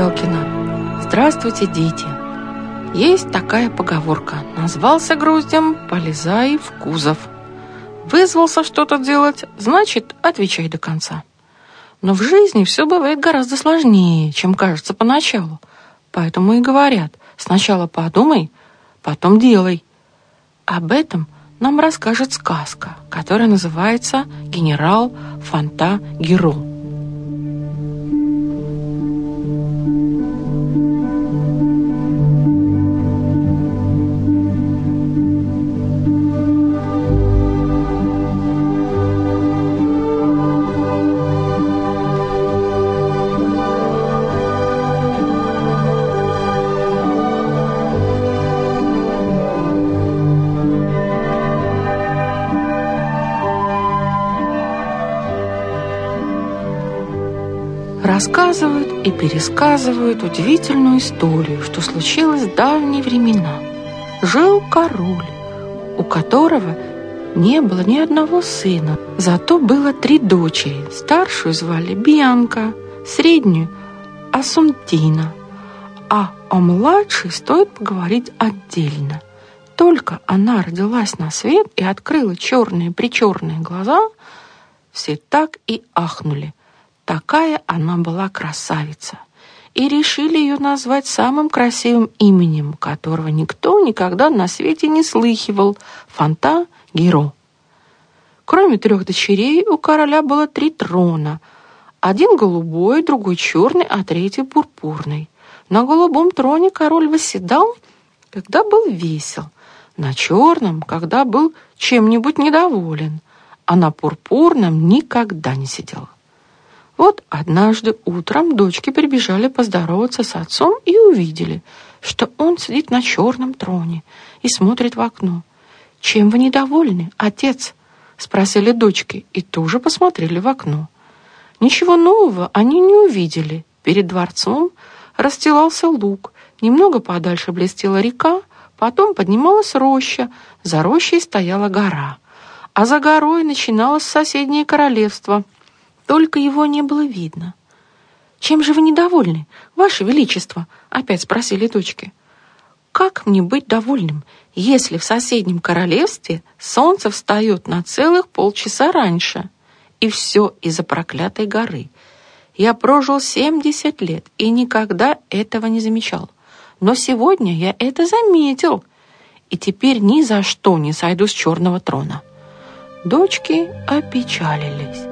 Посиделкина. Здравствуйте, дети! Есть такая поговорка. Назвался груздем, полезай в кузов. Вызвался что-то делать, значит, отвечай до конца. Но в жизни все бывает гораздо сложнее, чем кажется поначалу. Поэтому и говорят, сначала подумай, потом делай. Об этом нам расскажет сказка, которая называется «Генерал Фанта Геро». Рассказывают и пересказывают удивительную историю, что случилось в давние времена. Жил король, у которого не было ни одного сына, зато было три дочери. Старшую звали Бианка, среднюю – Асунтина, а о младшей стоит поговорить отдельно. Только она родилась на свет и открыла черные-причерные глаза, все так и ахнули – Такая она была красавица. И решили ее назвать самым красивым именем, которого никто никогда на свете не слыхивал – Фанта Геро. Кроме трех дочерей, у короля было три трона. Один голубой, другой черный, а третий пурпурный. На голубом троне король восседал, когда был весел, на черном, когда был чем-нибудь недоволен, а на пурпурном никогда не сидел. Вот однажды утром дочки прибежали поздороваться с отцом и увидели, что он сидит на черном троне и смотрит в окно. «Чем вы недовольны, отец?» — спросили дочки и тоже посмотрели в окно. Ничего нового они не увидели. Перед дворцом расстилался луг, немного подальше блестела река, потом поднималась роща, за рощей стояла гора, а за горой начиналось соседнее королевство — только его не было видно. «Чем же вы недовольны, Ваше Величество?» — опять спросили дочки. «Как мне быть довольным, если в соседнем королевстве солнце встает на целых полчаса раньше? И все из-за проклятой горы. Я прожил семьдесят лет и никогда этого не замечал. Но сегодня я это заметил, и теперь ни за что не сойду с черного трона». Дочки опечалились.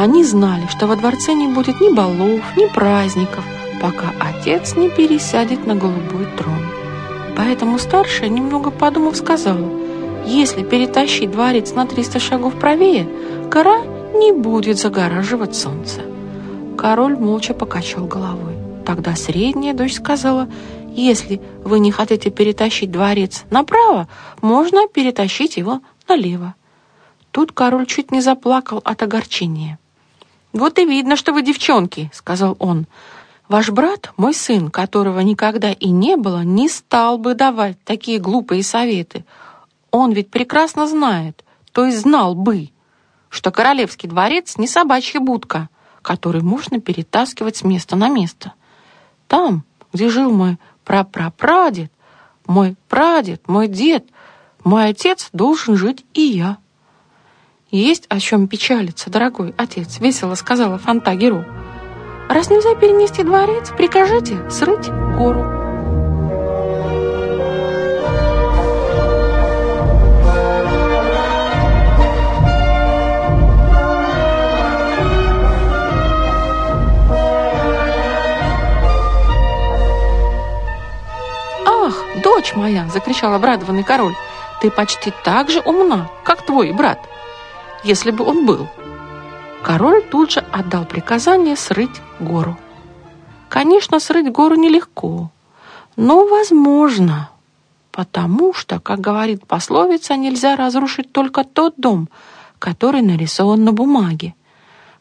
Они знали, что во дворце не будет ни балов, ни праздников, пока отец не пересядет на голубой трон. Поэтому старшая, немного подумав, сказала, если перетащить дворец на 300 шагов правее, гора не будет загораживать солнце. Король молча покачал головой. Тогда средняя дочь сказала, если вы не хотите перетащить дворец направо, можно перетащить его налево. Тут король чуть не заплакал от огорчения. «Вот и видно, что вы девчонки», — сказал он. «Ваш брат, мой сын, которого никогда и не было, не стал бы давать такие глупые советы. Он ведь прекрасно знает, то есть знал бы, что королевский дворец не собачья будка, который можно перетаскивать с места на место. Там, где жил мой прапрапрадед, мой прадед, мой дед, мой отец, должен жить и я». «Есть о чем печалиться, дорогой отец», — весело сказала Фантагеру. «Раз нельзя перенести дворец, прикажите срыть гору». «Ах, дочь моя!» — закричал обрадованный король. «Ты почти так же умна, как твой брат!» Если бы он был. Король тут же отдал приказание срыть гору. Конечно, срыть гору нелегко, но возможно, потому что, как говорит пословица, нельзя разрушить только тот дом, который нарисован на бумаге.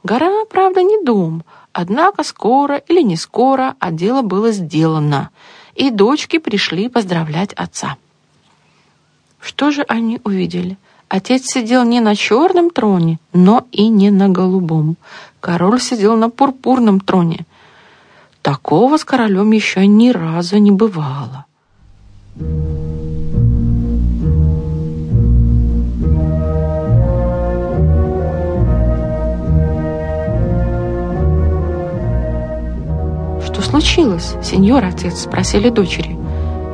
Гора, правда, не дом, Однако скоро или не скоро, а дело было сделано, и дочки пришли поздравлять отца. Что же они увидели? Отец сидел не на черном троне, но и не на голубом. Король сидел на пурпурном троне. Такого с королем еще ни разу не бывало. «Что случилось, сеньор отец?» – спросили дочери.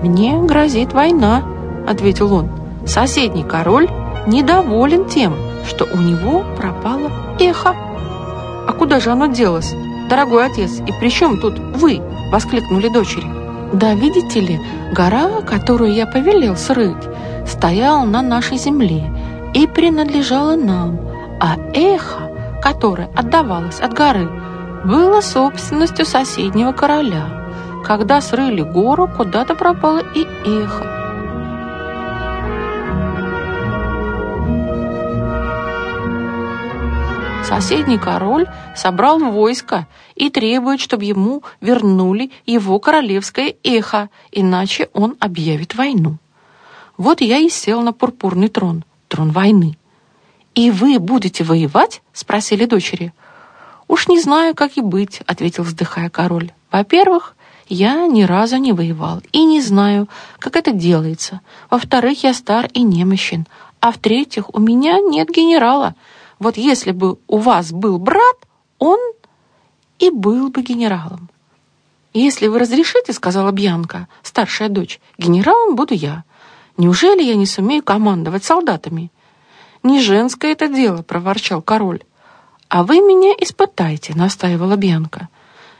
«Мне грозит война», – ответил он. «Соседний король недоволен тем, что у него пропало эхо». «А куда же оно делось, дорогой отец? И при чем тут вы?» – воскликнули дочери. «Да видите ли, гора, которую я повелел срыть, стояла на нашей земле и принадлежала нам, а эхо, которое отдавалось от горы, было собственностью соседнего короля. Когда срыли гору, куда-то пропало и эхо. Соседний король собрал войско и требует, чтобы ему вернули его королевское эхо, иначе он объявит войну. Вот я и сел на пурпурный трон, трон войны. «И вы будете воевать?» — спросили дочери. «Уж не знаю, как и быть», — ответил, вздыхая король. «Во-первых, я ни разу не воевал и не знаю, как это делается. Во-вторых, я стар и немощен. А в-третьих, у меня нет генерала. Вот если бы у вас был брат, он и был бы генералом. «Если вы разрешите, — сказала Бьянка, старшая дочь, — генералом буду я. Неужели я не сумею командовать солдатами?» «Не женское это дело, — проворчал король. «А вы меня испытайте», — настаивала Бьянка.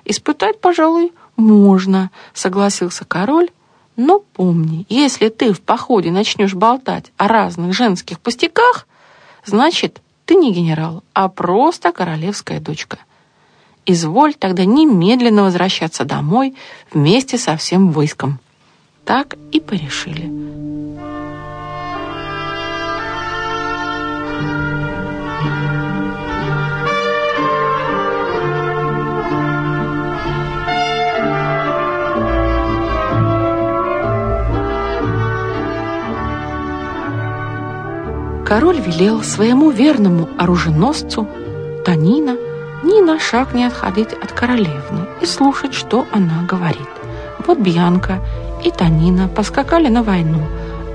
«Испытать, пожалуй, можно», — согласился король. «Но помни, если ты в походе начнешь болтать о разных женских пустяках, значит, ты не генерал, а просто королевская дочка. Изволь тогда немедленно возвращаться домой вместе со всем войском». Так и порешили. Король велел своему верному оруженосцу Танина ни на шаг не отходить от королевны и слушать, что она говорит. Вот Бьянка и Танина поскакали на войну,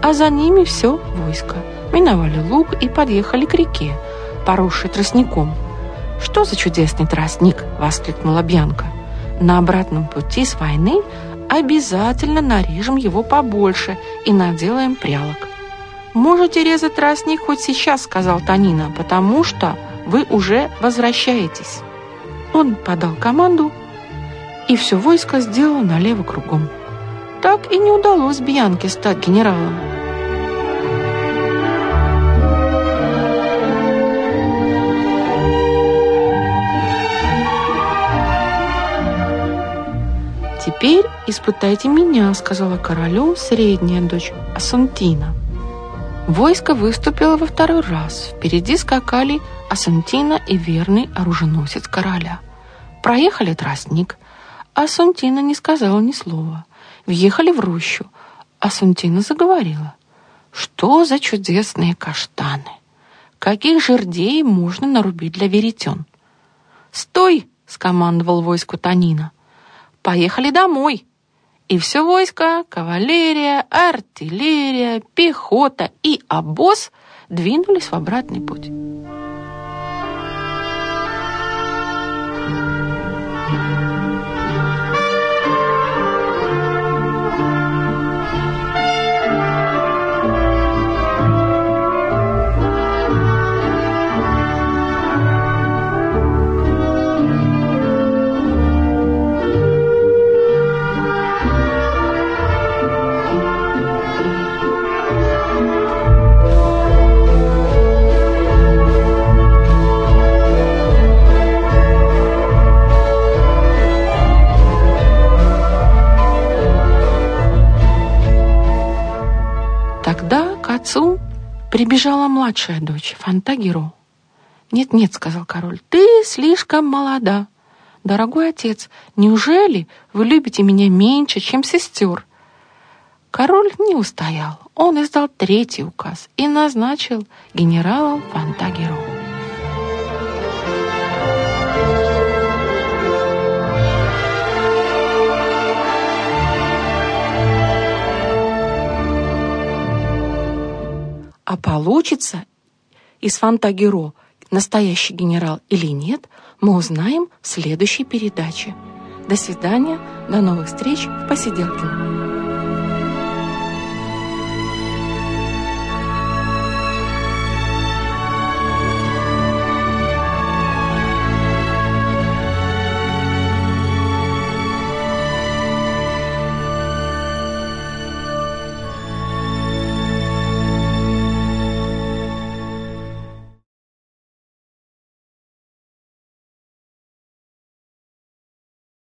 а за ними все войско. Миновали луг и подъехали к реке, поросшей тростником. «Что за чудесный тростник?» — воскликнула Бьянка. «На обратном пути с войны обязательно нарежем его побольше и наделаем прялок». «Можете резать тростник хоть сейчас», — сказал Танина, «потому что вы уже возвращаетесь». Он подал команду, и все войско сделало налево кругом. Так и не удалось Бьянке стать генералом. «Теперь испытайте меня», — сказала королю средняя дочь Асунтина. Войско выступило во второй раз. Впереди скакали Асунтина и верный оруженосец короля. Проехали тростник. Асунтина не сказала ни слова. Въехали в рощу. Асунтина заговорила. Что за чудесные каштаны! Каких жердей можно нарубить для веретен? «Стой!» — скомандовал войску Танина. «Поехали домой!» И все войско, кавалерия, артиллерия, пехота и обоз двинулись в обратный путь. Прибежала младшая дочь, Фантагиро. «Нет-нет», — сказал король, — «ты слишком молода. «Дорогой отец, неужели вы любите меня меньше, чем сестер?» Король не устоял. Он издал третий указ и назначил генералом Фантагеру. А получится из Фантагеро настоящий генерал или нет, мы узнаем в следующей передаче. До свидания, до новых встреч в Посиделкино.